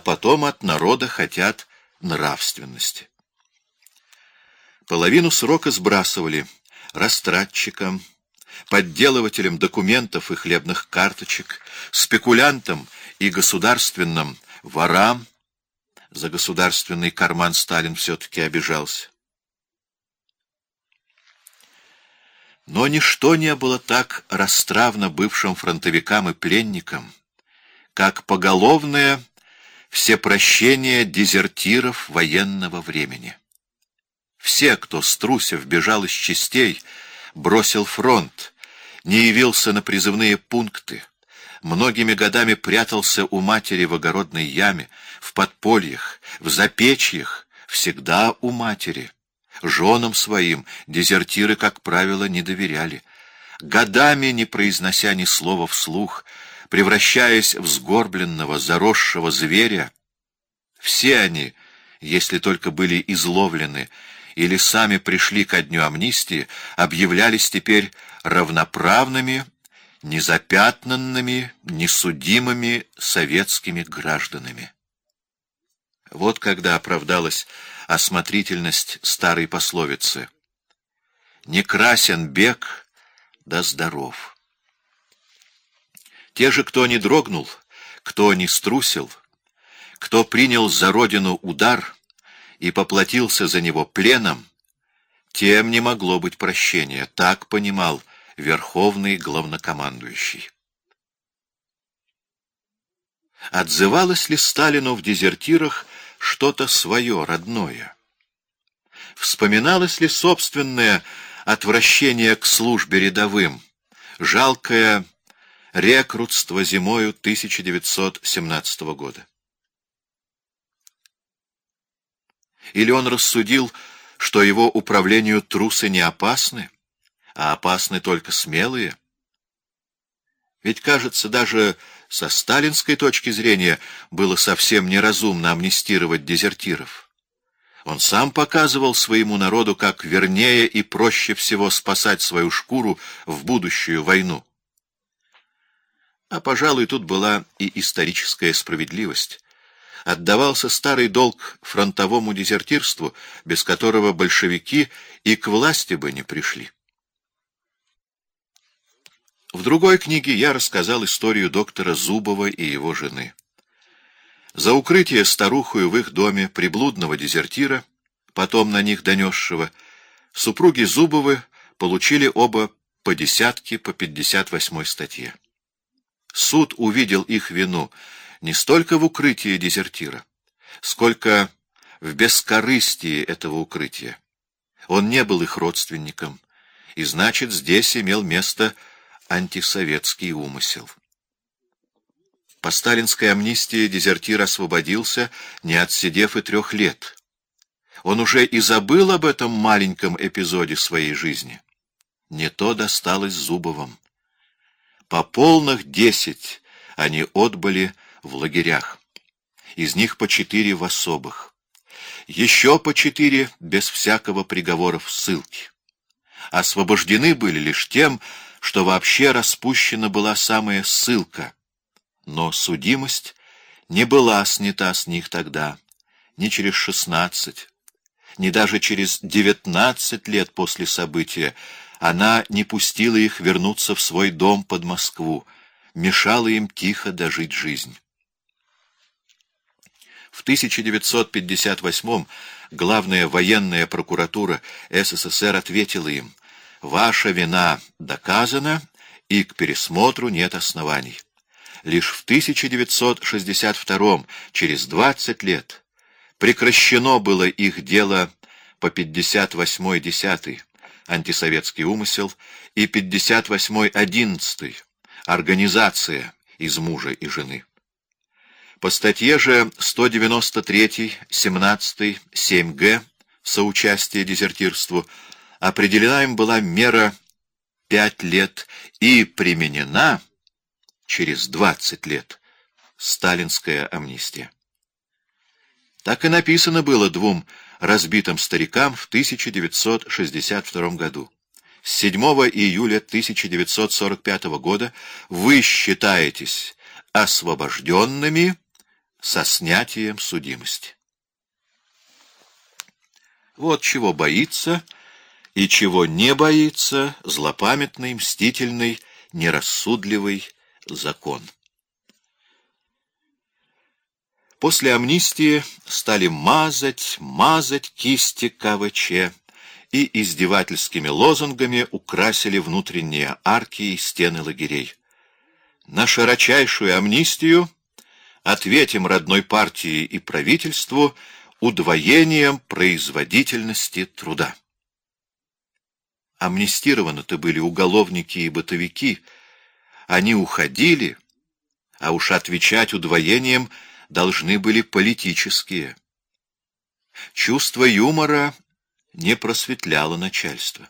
а потом от народа хотят нравственности. Половину срока сбрасывали растратчикам, подделывателям документов и хлебных карточек, спекулянтам и государственным ворам. За государственный карман Сталин все-таки обижался. Но ничто не было так расстравно бывшим фронтовикам и пленникам, как поголовное всепрощение дезертиров военного времени. Все, кто, струсив, бежал из частей, бросил фронт, не явился на призывные пункты, многими годами прятался у матери в огородной яме, в подпольях, в запечьях, всегда у матери. Женам своим дезертиры, как правило, не доверяли. Годами, не произнося ни слова вслух, превращаясь в сгорбленного, заросшего зверя, все они, если только были изловлены или сами пришли ко дню амнистии, объявлялись теперь равноправными, незапятнанными, несудимыми советскими гражданами. Вот когда оправдалась осмотрительность старой пословицы «Не красен бег, да здоров». Те же, кто не дрогнул, кто не струсил, кто принял за родину удар и поплатился за него пленом, тем не могло быть прощения, так понимал верховный главнокомандующий. Отзывалось ли Сталину в дезертирах что-то свое, родное? Вспоминалось ли собственное отвращение к службе рядовым, жалкое рекрутство зимою 1917 года? Или он рассудил, что его управлению трусы не опасны, а опасны только смелые? Ведь, кажется, даже со сталинской точки зрения было совсем неразумно амнистировать дезертиров. Он сам показывал своему народу, как вернее и проще всего спасать свою шкуру в будущую войну. А, пожалуй, тут была и историческая справедливость отдавался старый долг фронтовому дезертирству, без которого большевики и к власти бы не пришли. В другой книге я рассказал историю доктора Зубова и его жены. За укрытие старухою в их доме приблудного дезертира, потом на них донесшего, супруги Зубовы получили оба по десятке по пятьдесят восьмой статье. Суд увидел их вину — не столько в укрытии дезертира, сколько в бескорыстии этого укрытия. Он не был их родственником, и значит, здесь имел место антисоветский умысел. По сталинской амнистии дезертир освободился, не отсидев и трех лет. Он уже и забыл об этом маленьком эпизоде своей жизни. Не то досталось Зубовым. По полных десять они отбыли в лагерях. Из них по четыре в особых. Еще по четыре без всякого приговора в ссылке. Освобождены были лишь тем, что вообще распущена была самая ссылка. Но судимость не была снята с них тогда, ни через шестнадцать, ни даже через девятнадцать лет после события. Она не пустила их вернуться в свой дом под Москву, мешала им тихо дожить жизнь. В 1958 главная военная прокуратура СССР ответила им, «Ваша вина доказана, и к пересмотру нет оснований». Лишь в 1962 через 20 лет, прекращено было их дело по 58-10 антисоветский умысел и 58-11 организация из мужа и жены. По статье же 193, 17, 7г «Соучастие дезертирству» определена им была мера пять лет и применена через 20 лет сталинская амнистия. Так и написано было двум разбитым старикам в 1962 году. С 7 июля 1945 года вы считаетесь освобожденными со снятием судимости. Вот чего боится и чего не боится злопамятный, мстительный, нерассудливый закон. После амнистии стали мазать, мазать кисти КВЧ и издевательскими лозунгами украсили внутренние арки и стены лагерей. На широчайшую амнистию ответим родной партии и правительству удвоением производительности труда. Амнистированы-то были уголовники и бытовики. Они уходили, а уж отвечать удвоением должны были политические. Чувство юмора не просветляло начальство.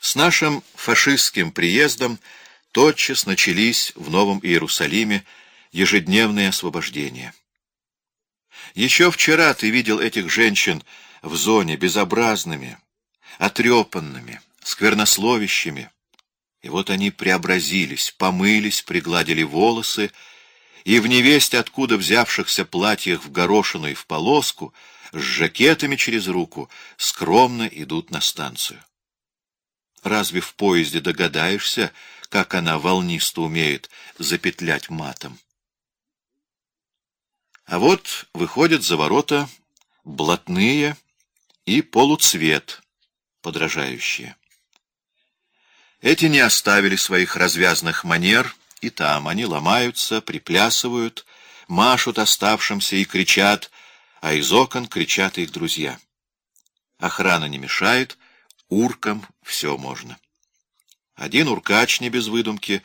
С нашим фашистским приездом тотчас начались в Новом Иерусалиме ежедневные освобождения. Еще вчера ты видел этих женщин в зоне безобразными, отрепанными, сквернословящими. И вот они преобразились, помылись, пригладили волосы, и в невесть, откуда взявшихся платьях в горошину и в полоску, с жакетами через руку, скромно идут на станцию. Разве в поезде догадаешься, как она волнисто умеет запетлять матом? А вот выходят за ворота блатные и полуцвет подражающие. Эти не оставили своих развязных манер, и там они ломаются, приплясывают, машут оставшимся и кричат, а из окон кричат их друзья. Охрана не мешает, уркам все можно. Один уркач, не без выдумки,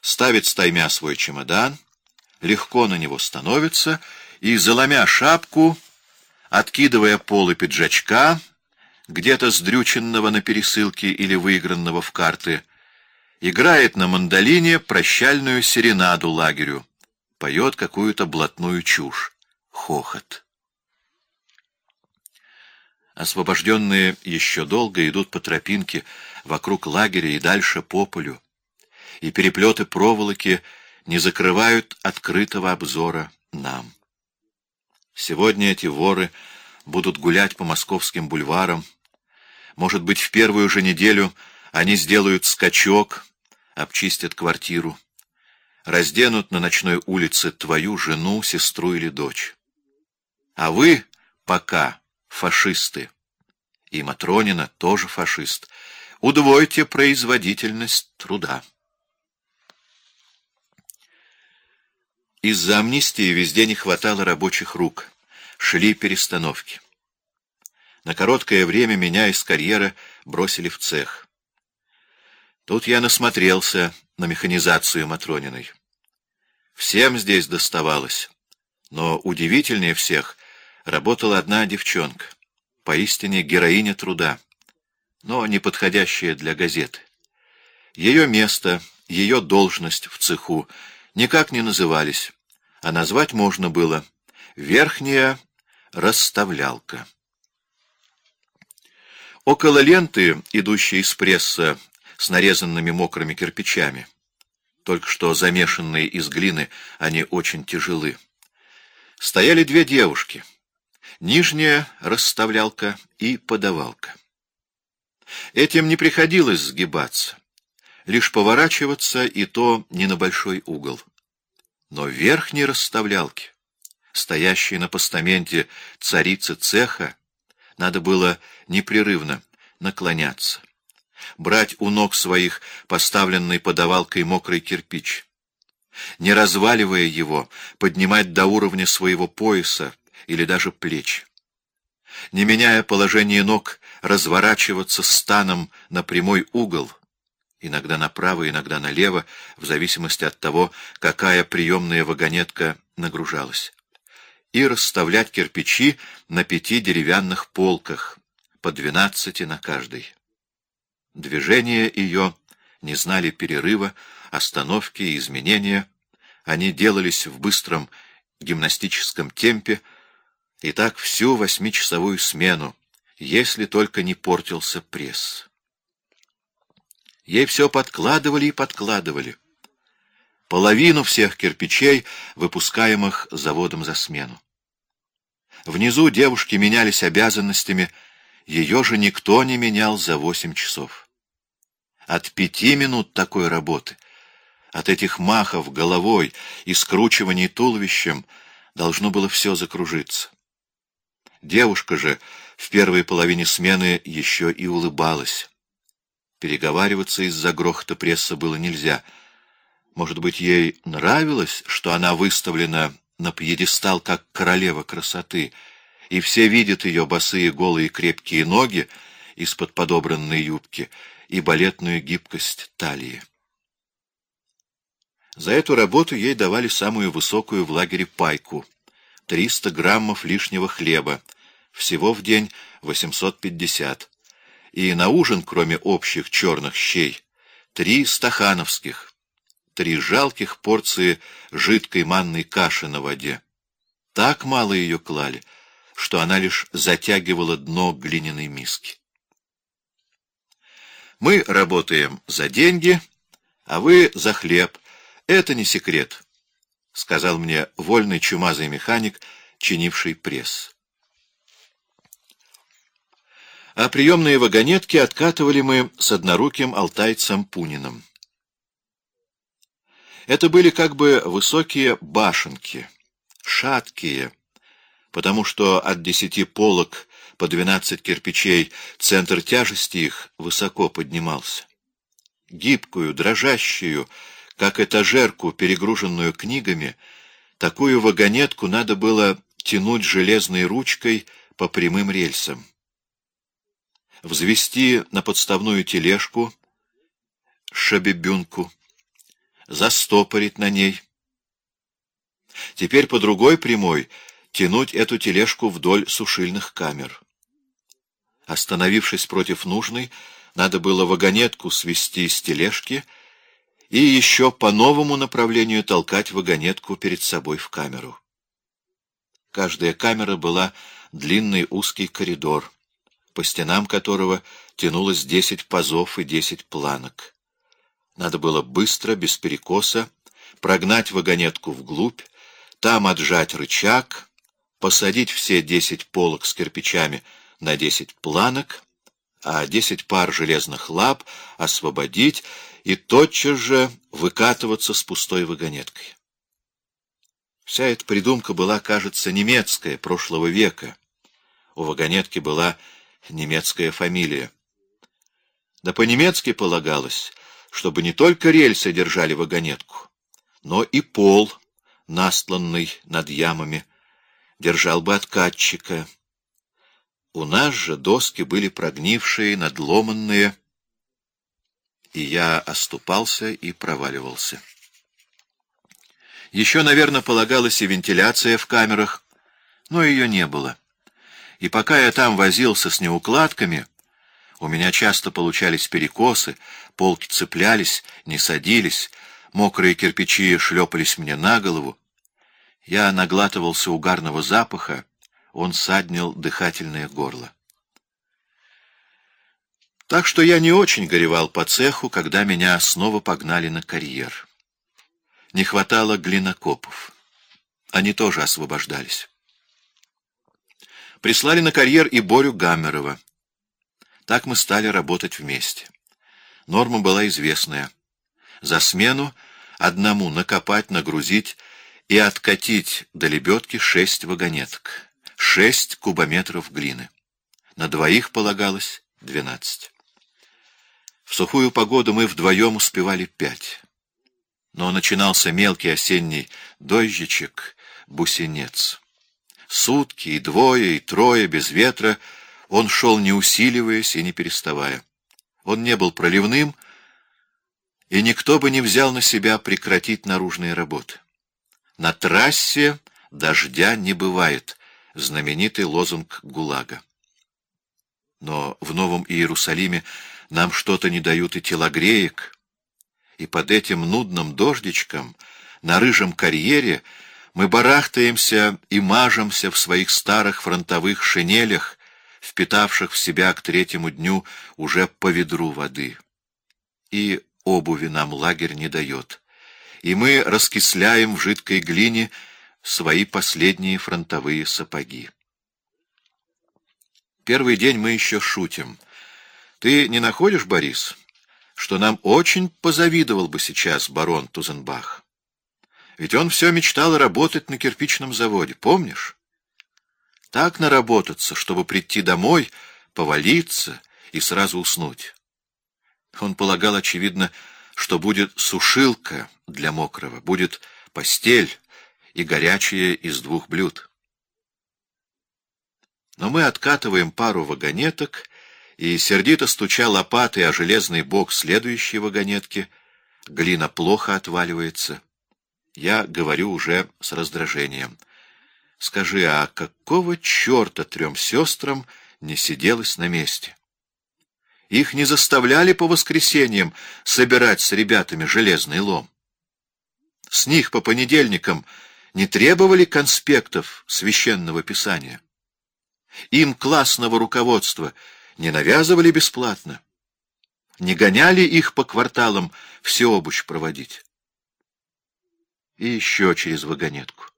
ставит стаймя свой чемодан, легко на него становится и, заломя шапку, откидывая полы пиджачка, где-то сдрюченного на пересылке или выигранного в карты, играет на мандолине прощальную серенаду лагерю, поет какую-то блатную чушь. Хохот. Освобожденные еще долго идут по тропинке вокруг лагеря и дальше по полю, и переплеты проволоки не закрывают открытого обзора нам. Сегодня эти воры будут гулять по московским бульварам. Может быть, в первую же неделю они сделают скачок, обчистят квартиру, разденут на ночной улице твою жену, сестру или дочь. А вы пока фашисты. И Матронина тоже фашист. Удвойте производительность труда. Из-за амнистии везде не хватало рабочих рук. Шли перестановки. На короткое время меня из карьера бросили в цех. Тут я насмотрелся на механизацию Матрониной. Всем здесь доставалось, но удивительнее всех работала одна девчонка, поистине героиня труда, но не подходящая для газеты. Ее место, ее должность в цеху никак не назывались, а назвать можно было «верхняя расставлялка». Около ленты, идущей из пресса с нарезанными мокрыми кирпичами, только что замешанные из глины, они очень тяжелы, стояли две девушки — нижняя расставлялка и подавалка. Этим не приходилось сгибаться, лишь поворачиваться, и то не на большой угол. Но верхней расставлялки, стоящей на постаменте царицы цеха, надо было непрерывно наклоняться, брать у ног своих поставленный подавалкой мокрый кирпич, не разваливая его, поднимать до уровня своего пояса, или даже плеч. Не меняя положение ног, разворачиваться станом на прямой угол, иногда направо, иногда налево, в зависимости от того, какая приемная вагонетка нагружалась, и расставлять кирпичи на пяти деревянных полках, по двенадцати на каждой. Движения ее не знали перерыва, остановки и изменения, они делались в быстром гимнастическом темпе, и так всю восьмичасовую смену, если только не портился пресс. Ей все подкладывали и подкладывали. Половину всех кирпичей, выпускаемых заводом за смену. Внизу девушки менялись обязанностями, ее же никто не менял за восемь часов. От пяти минут такой работы, от этих махов головой и скручиваний туловищем должно было все закружиться. Девушка же в первой половине смены еще и улыбалась. Переговариваться из-за грохота пресса было нельзя. Может быть, ей нравилось, что она выставлена на пьедестал как королева красоты, и все видят ее босые голые крепкие ноги из-под подобранной юбки и балетную гибкость талии. За эту работу ей давали самую высокую в лагере пайку — 300 граммов лишнего хлеба, всего в день 850 и на ужин, кроме общих черных щей, три стахановских, три жалких порции жидкой манной каши на воде. Так мало ее клали, что она лишь затягивала дно глиняной миски. Мы работаем за деньги, а вы за хлеб. Это не секрет, — сказал мне вольный чумазый механик, чинивший пресс а приемные вагонетки откатывали мы с одноруким алтайцем Пуниным. Это были как бы высокие башенки, шаткие, потому что от десяти полок по двенадцать кирпичей центр тяжести их высоко поднимался. Гибкую, дрожащую, как этажерку, перегруженную книгами, такую вагонетку надо было тянуть железной ручкой по прямым рельсам взвести на подставную тележку, шабебюнку, застопорить на ней. Теперь по другой прямой тянуть эту тележку вдоль сушильных камер. Остановившись против нужной, надо было вагонетку свести с тележки и еще по новому направлению толкать вагонетку перед собой в камеру. Каждая камера была длинный узкий коридор по стенам которого тянулось десять пазов и десять планок. Надо было быстро, без перекоса, прогнать вагонетку вглубь, там отжать рычаг, посадить все десять полок с кирпичами на десять планок, а десять пар железных лап освободить и тотчас же выкатываться с пустой вагонеткой. Вся эта придумка была, кажется, немецкая, прошлого века. У вагонетки была немецкая фамилия. Да по-немецки полагалось, чтобы не только рельсы держали вагонетку, но и пол, настланный над ямами, держал бы откатчика. У нас же доски были прогнившие, надломанные, и я оступался и проваливался. Еще, наверное, полагалась и вентиляция в камерах, но ее не было. И пока я там возился с неукладками, у меня часто получались перекосы, полки цеплялись, не садились, мокрые кирпичи шлепались мне на голову. Я наглатывался угарного запаха, он саднил дыхательное горло. Так что я не очень горевал по цеху, когда меня снова погнали на карьер. Не хватало глинокопов. Они тоже освобождались прислали на карьер и Борю Гаммерова. Так мы стали работать вместе. Норма была известная. За смену одному накопать, нагрузить и откатить до лебедки шесть вагонеток, шесть кубометров глины. На двоих полагалось двенадцать. В сухую погоду мы вдвоем успевали пять. Но начинался мелкий осенний дождичек, бусинец. Сутки, и двое, и трое, без ветра, он шел не усиливаясь и не переставая. Он не был проливным, и никто бы не взял на себя прекратить наружные работы. На трассе дождя не бывает, знаменитый лозунг ГУЛАГа. Но в Новом Иерусалиме нам что-то не дают и телогреек, и под этим нудным дождичком на рыжем карьере мы барахтаемся и мажемся в своих старых фронтовых шинелях, впитавших в себя к третьему дню уже по ведру воды. И обуви нам лагерь не дает. и мы раскисляем в жидкой глине свои последние фронтовые сапоги. Первый день мы еще шутим. Ты не находишь, Борис, что нам очень позавидовал бы сейчас барон Тузенбах? Ведь он все мечтал работать на кирпичном заводе, помнишь? Так наработаться, чтобы прийти домой, повалиться и сразу уснуть. Он полагал, очевидно, что будет сушилка для мокрого, будет постель и горячее из двух блюд. Но мы откатываем пару вагонеток, и, сердито стуча лопатой о железный бок следующей вагонетки, глина плохо отваливается. Я говорю уже с раздражением. Скажи, а какого черта трем сестрам не сиделось на месте? Их не заставляли по воскресеньям собирать с ребятами железный лом. С них по понедельникам не требовали конспектов священного писания. Им классного руководства не навязывали бесплатно, не гоняли их по кварталам все обуч проводить. И еще через вагонетку.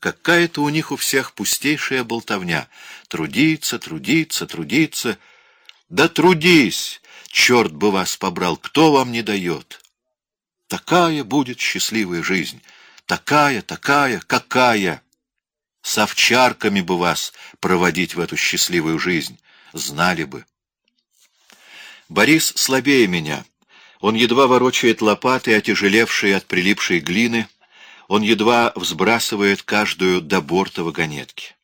Какая-то у них у всех пустейшая болтовня. Трудиться, трудиться, трудиться. Да трудись, черт бы вас побрал, кто вам не дает. Такая будет счастливая жизнь. Такая, такая, какая. С овчарками бы вас проводить в эту счастливую жизнь. Знали бы. Борис слабее меня. Он едва ворочает лопатой, отяжелевшие от прилипшей глины. Он едва взбрасывает каждую до борта вагонетки.